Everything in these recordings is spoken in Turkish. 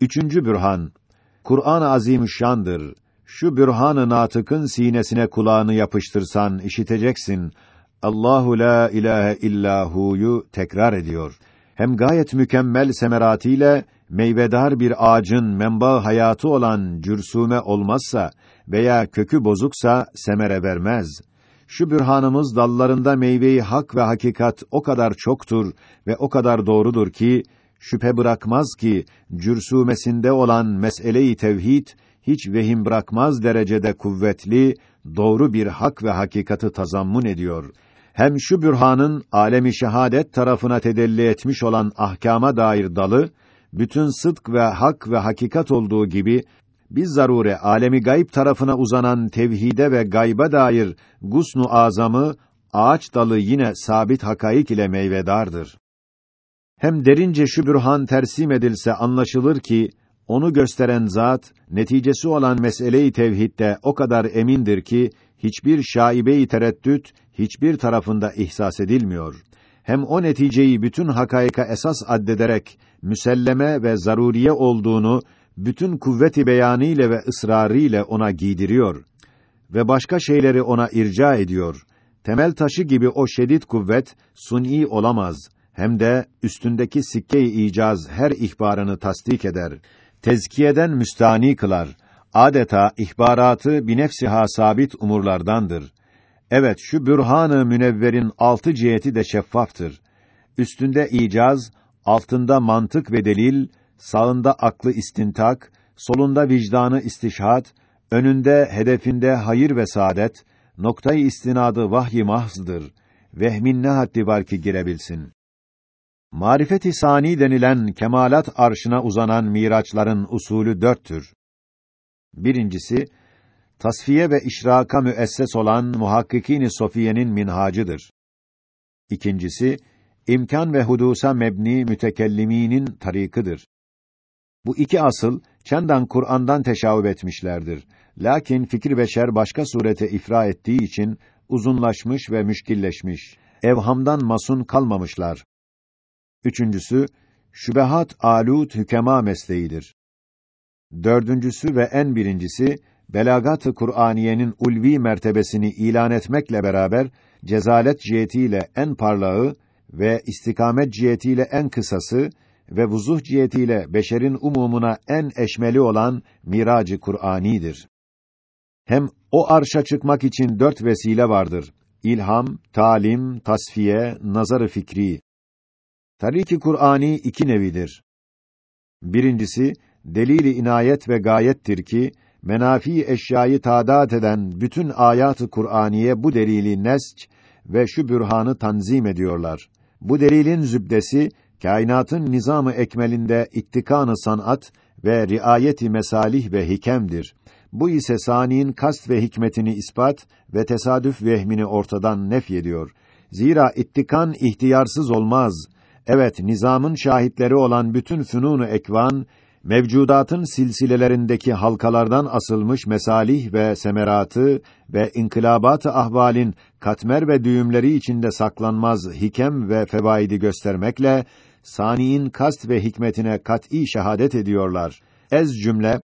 Üçüncü bürhan. Kur'an-ı Azimüşşan'dır. Şu bürhan-ı natıkın sinesine kulağını yapıştırsan işiteceksin. Allahu la ilahe illahu'yu tekrar ediyor. Hem gayet mükemmel semeratiyle meyvedar bir ağacın menba hayatı olan cürsume olmazsa veya kökü bozuksa semere vermez. Şu bürhanımız dallarında meyveyi hak ve hakikat o kadar çoktur ve o kadar doğrudur ki şüphe bırakmaz ki cürsumesinde olan meseleyi tevhid hiç vehim bırakmaz derecede kuvvetli, doğru bir hak ve hakikati tazammun ediyor. Hem şu bürhanın alemi şehadet tarafına tedelli etmiş olan ahkama dair dalı bütün sıdk ve hak ve hakikat olduğu gibi biz zarure alemi gayb tarafına uzanan tevhide ve gayba dair gusnu azamı ağaç dalı yine sabit hakaik ile meyvedardır. Hem derince şu bürhan tersim edilse anlaşılır ki onu gösteren zat neticesi olan meseleyi tevhidde o kadar emindir ki hiçbir şaibe-i tereddüt hiçbir tarafında ihsas edilmiyor. Hem o neticeyi bütün hakaika esas addederek müselleme ve zaruriye olduğunu bütün kuvveti beyanı ve ısrarı ile ona giydiriyor ve başka şeyleri ona irca ediyor. Temel taşı gibi o şedid kuvvet suni olamaz. Hem de üstündeki sikke-i icaz her ihbarını tasdik eder. Tezkiyeden müstani kılar. Adeta ihbaratı bir nefsiha sabit umurlardandır. Evet, şu bürhan-ı münevverin altı ciheti de şeffaftır. Üstünde icaz, altında mantık ve delil, sağında aklı istintak, solunda vicdanı istişhat, önünde hedefinde hayır ve saadet, noktayı istinadı vahyi mahzdır. Vehmin ne haddi var ki girebilsin. Marifet-i sani denilen kemalat arşına uzanan miraçların usulü dörttür. Birincisi, tasfiye ve işraka müesses olan muhakkikîn-i sofiyenin minhacıdır. İkincisi, imkan ve hudusa mebni mütekelliminin tarikıdır. Bu iki asıl çendan Kur'an'dan teşavüp etmişlerdir. Lakin fikir beşer başka surete ifra ettiği için uzunlaşmış ve müşkilleşmiş. Evhamdan masun kalmamışlar. Üçüncüsü, şübehat alut hükema mesleğidir. Dördüncüsü ve en birincisi, belagat-ı Kur'aniyenin ulvi mertebesini ilan etmekle beraber, cezalet cihetiyle en parlağı ve istikamet cihetiyle en kısası ve vuzuh cihetiyle beşerin umumuna en eşmeli olan miracı Kur'anidir. Hem o arşa çıkmak için dört vesile vardır. İlham, talim, tasfiye, nazarı fikri. Tarik-i Kur'ani iki nevidir. Birincisi, delil-i inayet ve gayettir ki, menafi eşyayı tadat eden bütün ayat-ı Kur'aniye bu delili nesç ve şu bürhanı tanzim ediyorlar. Bu delilin zübdesi, kainatın nizamı ekmelinde ittikanı sanat ve riayeti mesalih ve hikemdir. Bu ise saniin kast ve hikmetini ispat ve tesadüf vehmini ortadan nefyediyor. Zira ittikan ihtiyarsız olmaz. Evet, nizamın şahitleri olan bütün fünunu ekvan mevcudatın silsilelerindeki halkalardan asılmış mesalih ve semeratı ve inkılabat-ı ahvalin katmer ve düğümleri içinde saklanmaz hikem ve fevaidi göstermekle saniin kast ve hikmetine kat'î şehadet ediyorlar. Ez cümle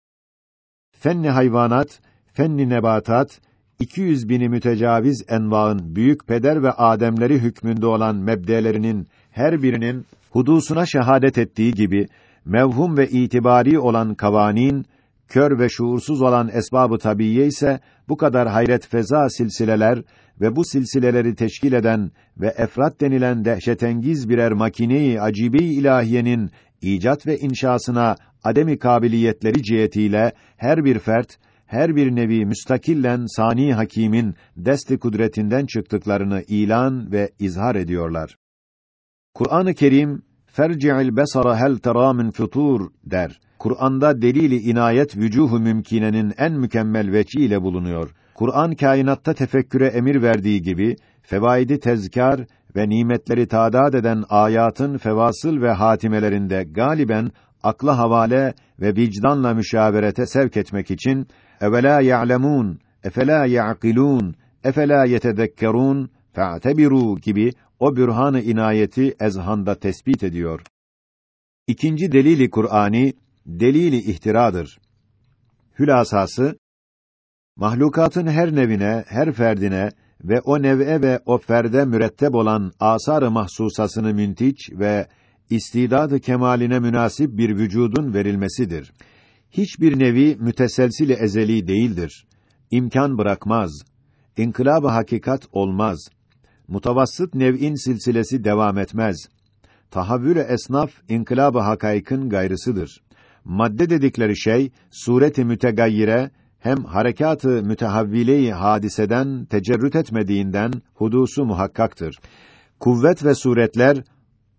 fenni hayvanat, fenni nebatat 200 bini mütecaviz envaın büyük peder ve ademleri hükmünde olan mebdelerinin her birinin hudusuna şehadet ettiği gibi mevhum ve itibari olan kavanin, kör ve şuursuz olan esbabı tabiiye ise bu kadar hayret feza silsileler ve bu silsileleri teşkil eden ve efrat denilen dehşetengiz birer makineyi acibi ilahiyenin icat ve inşasına ademi kabiliyetleri cihetiyle her bir fert her bir nevi müstakillen sani hakimin desti kudretinden çıktıklarını ilan ve izhar ediyorlar. Kur'an-ı Kerim ferci'il besara hel tera min futur der. Kur'an'da delili inayet vücuhu mümkinenin en mükemmel veçi ile bulunuyor. Kur'an kainatta tefekküre emir verdiği gibi fevaidi tezkar ve nimetleri tadat eden ayatın fevasıl ve hatimelerinde galiben akla havale ve vicdanla müşaverete sevk etmek için evela ya'lemun, efela ya'kilun, efela yetedekkerun, fa'tebiru gibi o bürhan-ı inayeti ezhanda tespit ediyor. İkinci delili Kur'ani delili ihtiradır. Hülasası mahlukatın her nevine, her ferdine ve o nev'e ve o ferde müretteb olan asar-ı mahsusasını müntiç ve istidadı kemaline münasip bir vücudun verilmesidir. Hiçbir nevi müteselsil ezeli değildir. İmkan bırakmaz. İnkılab-ı hakikat olmaz. Mutavassıt nev'in silsilesi devam etmez. Tahavvül-i esnaf inkılab-ı hakaykın gayrısıdır. Madde dedikleri şey sureti mütegayyire hem harekatı mütehavvile hadiseden tecerrüt etmediğinden hudusu muhakkaktır. Kuvvet ve suretler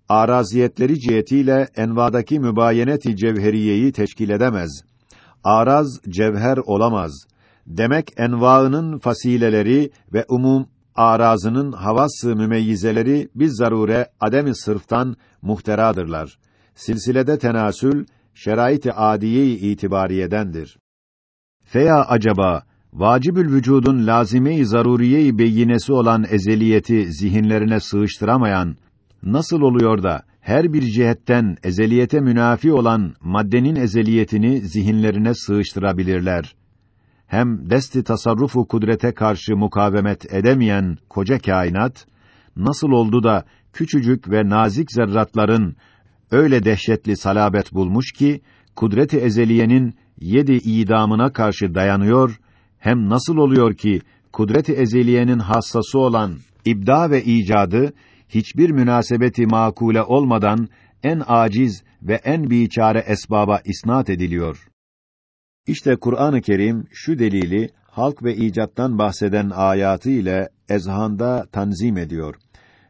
araziyetleri cihetiyle envadaki mübayenet-i cevheriyeyi teşkil edemez. Araz cevher olamaz. Demek envaının fasileleri ve umum arazının havas-ı mümeyyizeleri biz zarure ademi sırftan muhteradırlar. Silsilede tenasül şerait-i adiye-i itibariyedendir. Feya acaba vacibül vücudun lazime-i zaruriye-i beyinesi olan ezeliyeti zihinlerine sığıştıramayan nasıl oluyor da her bir cihetten ezeliyete münafi olan maddenin ezeliyetini zihinlerine sığıştırabilirler? Hem desti tasarrufu kudrete karşı mukavemet edemeyen koca kainat nasıl oldu da küçücük ve nazik zerratların öyle dehşetli salabet bulmuş ki kudret-i ezeliyenin yedi idamına karşı dayanıyor hem nasıl oluyor ki kudret-i ezeliyenin hassası olan ibda ve icadı hiçbir münasebeti makule olmadan en aciz ve en biçare esbaba isnat ediliyor. İşte Kur'an-ı Kerim şu delili halk ve icattan bahseden ayatı ile ezhanda tanzim ediyor.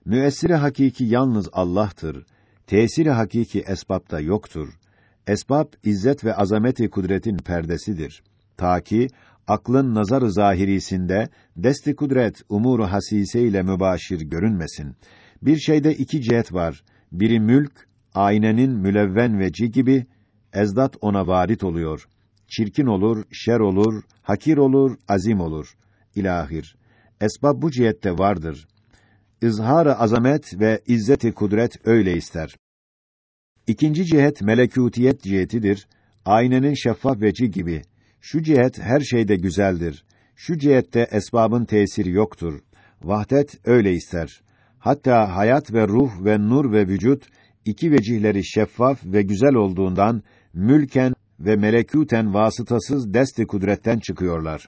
Müessire hakiki yalnız Allah'tır. Tesiri hakiki esbapta yoktur. Esbab izzet ve azameti kudretin perdesidir. Ta ki aklın nazar-ı zahirisinde desti kudret umuru hasise ile mübaşir görünmesin. Bir şeyde iki cihet var. Biri mülk, aynenin mülevven veci gibi ezdat ona varit oluyor. Çirkin olur, şer olur, hakir olur, azim olur. İlahir. Esbab bu cihette vardır. İzhar-ı azamet ve izzeti kudret öyle ister. İkinci cihet melekûtiyet cihetidir. Aynenin şeffaf veci gibi. Şu cihet her şeyde güzeldir. Şu cihette esbabın tesiri yoktur. Vahdet öyle ister. Hatta hayat ve ruh ve nur ve vücut iki vecihleri şeffaf ve güzel olduğundan mülken ve melekûten vasıtasız desti kudretten çıkıyorlar.